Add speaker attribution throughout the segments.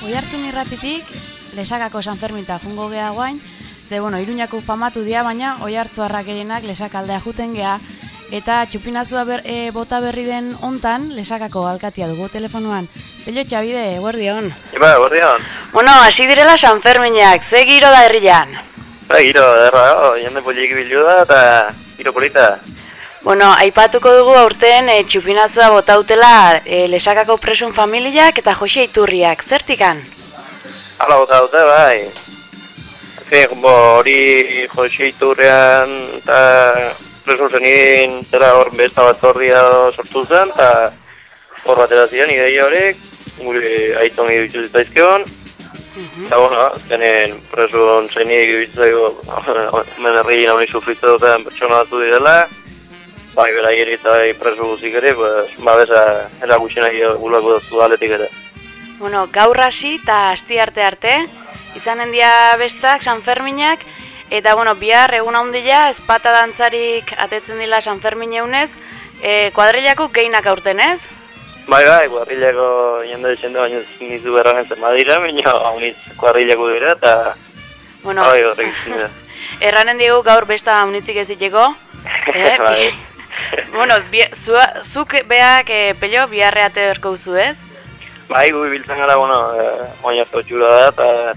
Speaker 1: Oi hartzun irratitik, lesakako San Ferminta jungo geha guain, ze, bueno, iruñako famatu dia, baina oi hartzu gehienak lesak aldea juten geha, eta txupinazua ber, e, bota berri den ontan, lesakako alkatia dugu telefonuan. Pello txabide, guardi hon.
Speaker 2: Iba, guardi hon.
Speaker 1: Bueno, hasi direla San Ferminak, ze giro da herrian?
Speaker 2: Ba, giro, derra, oh, jende polik bilu da, eta giro polita.
Speaker 1: Bueno, aipatuko dugu aurten e, txupinazua botautela e, lesakako presun familiak eta Jose Iturriak, zertikan?
Speaker 2: Hala bota dute, bai. Azken, bo, hori Jose Iturrian eta presun zenin zera hor besta bat horria sortu zen, eta hor batera ziren, ideia horiek, gure aiton egitu zitaizkion, Eta, bueno, azkenen presun zenik ibitzaigo, men herri nauni sufritu duten pertsona batu direla, bai, bera eta bai preso guzik ere, pues, ba, beza, erakutzen nahi gulako dut aletik ere.
Speaker 1: Bueno, gaur hasi eta asti arte arte, izanen dia bestak, San Ferminak, eta, bueno, bihar egun handia, espata dantzarik atetzen dila San Fermin eunez, e, kuadrilako geinak aurten ez?
Speaker 2: Bai, bai, kuadrilako jende desende baina nizu berran ez badira, baina haunitz kuadrilako dira, eta...
Speaker 1: Bueno,
Speaker 2: bai, horrek izin da.
Speaker 1: erranen digu gaur besta haunitzik ez itxeko, eh? bueno, zua, zuk beak e, pello biharre ate berko zu ez?
Speaker 2: Bai, gu biltzen gara, bueno, eh, oina txura da, eta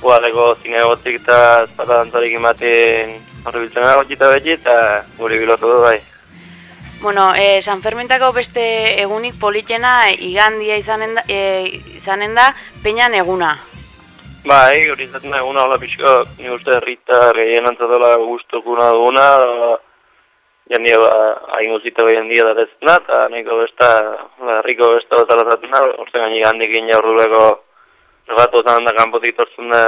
Speaker 2: guadeko zinegotzik eta espata dantzarik ematen horre biltzen gara gotxita beti, eta gure bilotu du, bai.
Speaker 1: Bueno, e, San Fermentako beste egunik politena igandia izanen da, e, izanen da peinan eguna.
Speaker 2: Bai, hori izaten da eguna hola pixko, ni uste herrita gehien antzatola guztokuna duguna, jendia ba, hain guztita behien dia da dezena, eta nahiko besta, ba, herriko besta bat alazatzen da, orte gaini gandik ina urruleko regatu zan da kanpotik tortzen da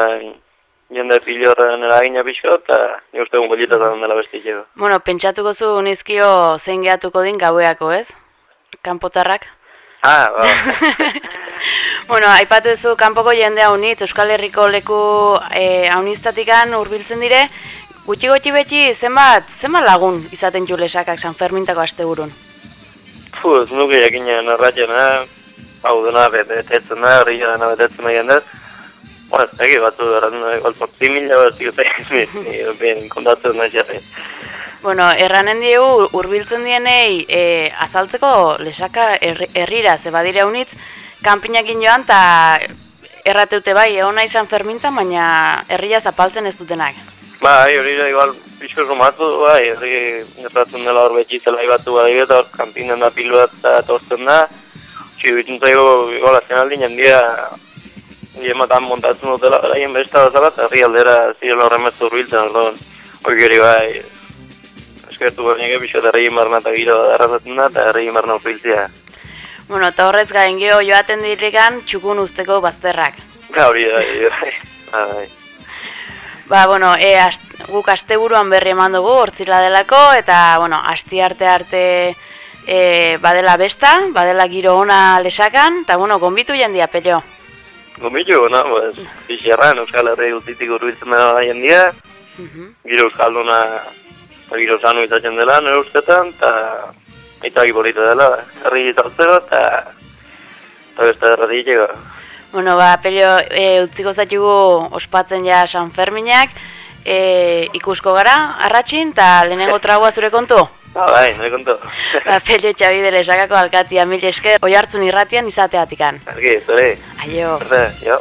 Speaker 2: jende pilo horren eragina pixko, eta ni uste egun bolita zan dela besti txeko.
Speaker 1: Bueno, pentsatuko zu nizkio zein gehatuko din gaueako ez? Kanpotarrak?
Speaker 2: Ah, ba.
Speaker 1: bueno, aipatu duzu kanpoko jende haunitz, Euskal Herriko leku e, hauniztatikan hurbiltzen dire, gutxi gutxi beti zenbat, zenbat lagun izaten julesakak San Fermintako asteburun?
Speaker 2: Fu, ez nuke jakinen erratxena, hau dena betetzen da, herria dena betetzen da jendez. Bueno, egi batzu erratzen da, igual zortzi mila bat ziote, ben kontatzen da jarri.
Speaker 1: Bueno, erranen diegu hurbiltzen dienei e, azaltzeko lesaka herri- herrira, ze badire unitz, kanpinakin joan eta errateute bai, egon nahi San Ferminta, baina herria zapaltzen ez dutenak.
Speaker 2: Bai, hori da, igual, pixko sumatu, bai, herri erratzen dela hor betxi zelai batu bai, eta hor kanpinen da pilo bat eta tortzen da. Txi, bitzen zaigo, igual, azken aldi, jendia, diematan montatzen dutela, beraien besta bezala, eta herri aldera zirela horren bezu urbiltzen, orduan, hori geri bai, eskertu behar pixko eta herri marna eta giro errazatzen da, eta herri marna urbiltzea.
Speaker 1: Bueno, eta horrez gain geho joaten dirikan txukun usteko bazterrak.
Speaker 2: Ga hori da, bai, bai, bai.
Speaker 1: Ba, bueno, e, ast, guk asteburuan berri eman dugu, hortzila delako, eta, bueno, asti arte arte e, badela besta, badela giro ona lesakan, eta, bueno, gonbitu jendia, pello.
Speaker 2: Gomitu, no, pues, pixerran, Euskal Herri guztitik urbiltzen dela jendia,
Speaker 1: Mhm.
Speaker 2: giro euskalduna giro sanu izatzen dela, nire ustetan, eta aitaki polita dela, herri italtzeko, eta eta beste erratik
Speaker 1: Bueno, ba, pello, e, utziko zaitugu ospatzen ja San Ferminak, e, ikusko gara, arratxin, eta lehenengo tragua zure kontu?
Speaker 2: Ah, bai, nire kontu.
Speaker 1: Ba, pello txabide lesakako alkatia mil esker, oi hartzun irratian izateatikan.
Speaker 2: Argi, zure.
Speaker 1: Aio.
Speaker 2: Arte, jo.